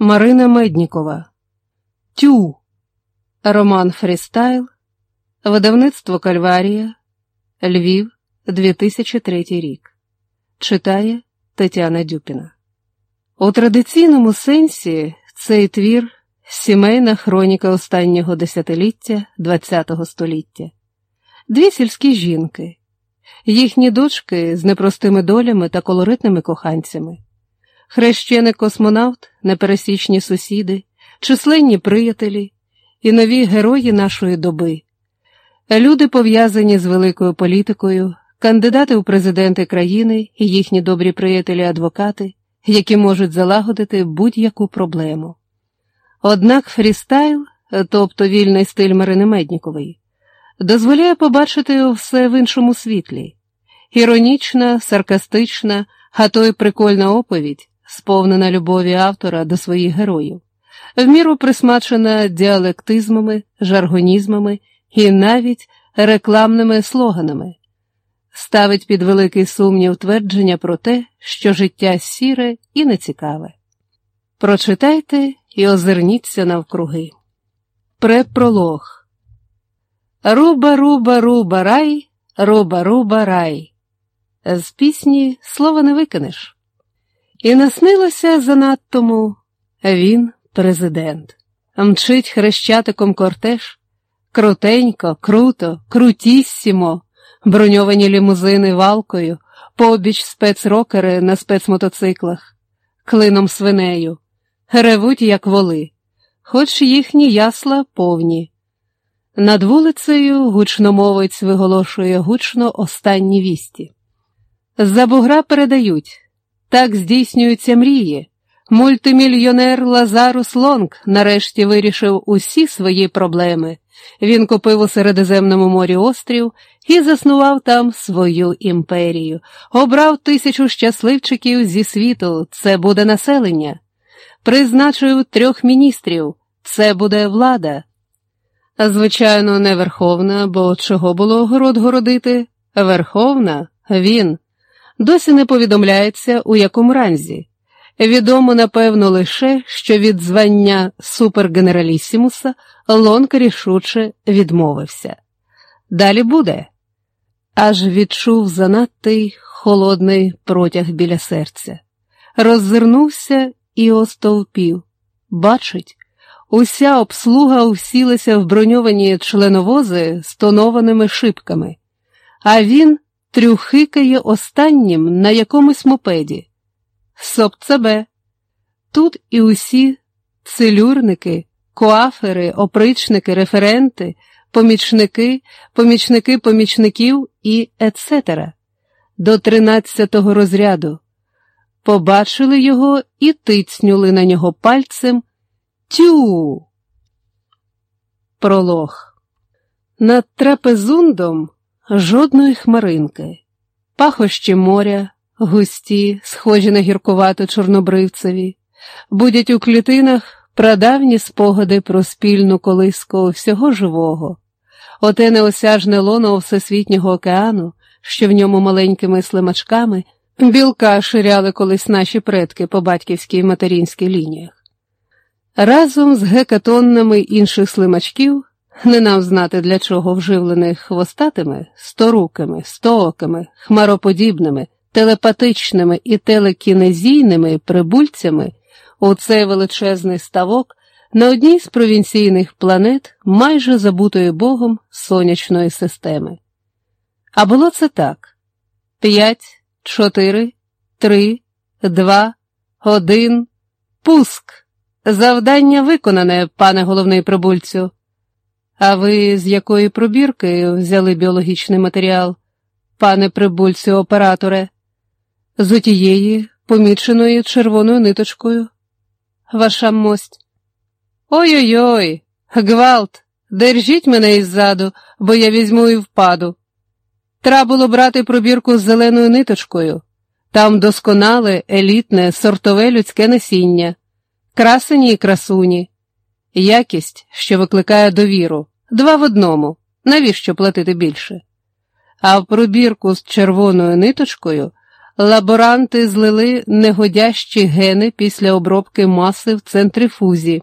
Марина Меднікова. Тю. Роман Фрістайл. Видавництво Кальварія. Львів, 2003 рік. Читає Тетяна Дюпіна. У традиційному сенсі цей твір сімейна хроніка останнього десятиліття ХХ століття. Дві сільські жінки, їхні дочки з непростими долями та колоритними коханцями хрещений космонавт, непересічні сусіди, численні приятелі і нові герої нашої доби, люди пов'язані з великою політикою, кандидати у президенти країни і їхні добрі приятелі-адвокати, які можуть залагодити будь-яку проблему. Однак фрістайл, тобто вільний стиль Марини Меднікової, дозволяє побачити все в іншому світлі. Іронічна, саркастична, а то й прикольна оповідь сповнена любові автора до своїх героїв, в міру присмачена діалектизмами, жаргонізмами і навіть рекламними слоганами, ставить під великий сумнів твердження про те, що життя сіре і нецікаве. Прочитайте і озирніться навкруги. Препролог Руба, руба, руба рай, руба, руба рай. З пісні слова не викинеш. І наснилося занадтому він президент, мчить хрещатиком кортеж, крутенько, круто, крутіссімо, броньовані лімузини валкою, побіч спецрокери на спецмотоциклах, клином свинею, ревуть, як воли, хоч їхні ясла повні. Над вулицею гучномовець виголошує гучно останні вісті. За бугра передають. Так здійснюються мрії. Мультимільйонер Лазарус Лонг нарешті вирішив усі свої проблеми. Він купив у Середземному морі острів і заснував там свою імперію, обрав тисячу щасливчиків зі світу, це буде населення, призначив трьох міністрів, це буде влада. Звичайно, не верховна, бо чого було город городити? Верховна він досі не повідомляється, у якому ранзі. Відомо, напевно, лише, що від звання супергенералісімуса Лонк рішуче відмовився. Далі буде. Аж відчув занадтий холодний протяг біля серця, роззирнувся і остовпів. Бачить, уся обслуга усілася в броньовані членовози з тонованими шибками, а він трюхикає останнім на якомусь мопеді. Сопцебе. Тут і усі целюрники, коафери, опричники, референти, помічники, помічники помічників і ецетера. До тринадцятого розряду. Побачили його і тицнули на нього пальцем Тю. Пролог. Над трапезундом жодної хмаринки, пахощі моря, густі, схожі на гіркувато чорнобривцеві, будять у клітинах прадавні спогади про спільну колиску всього живого, оте неосяжне лоно Всесвітнього океану, що в ньому маленькими слимачками білка ширяли колись наші предки по батьківській і материнській лініях. Разом з гекатоннами інших слимачків не нам знати, для чого вживлених хвостатими, сторукими, стоокими, хмароподібними, телепатичними і телекінезійними прибульцями у цей величезний ставок на одній з провінційних планет, майже забутої Богом сонячної системи. А було це так: п'ять, чотири, три, два, один, пуск. Завдання виконане, пане головний прибульцю. А ви з якої пробірки взяли біологічний матеріал, пане прибульцю операторе? З отієї, поміченої червоною ниточкою. Ваша мость. Ой-ой, ой гвалт, держіть мене іззаду, бо я візьму і впаду. Треба було брати пробірку з зеленою ниточкою. Там досконале, елітне, сортове людське насіння, красені і красуні якість, що викликає довіру, два в одному, навіщо платити більше? А в пробірку з червоною ниточкою Лаборанти злили негодящі гени після обробки маси в центрифузі,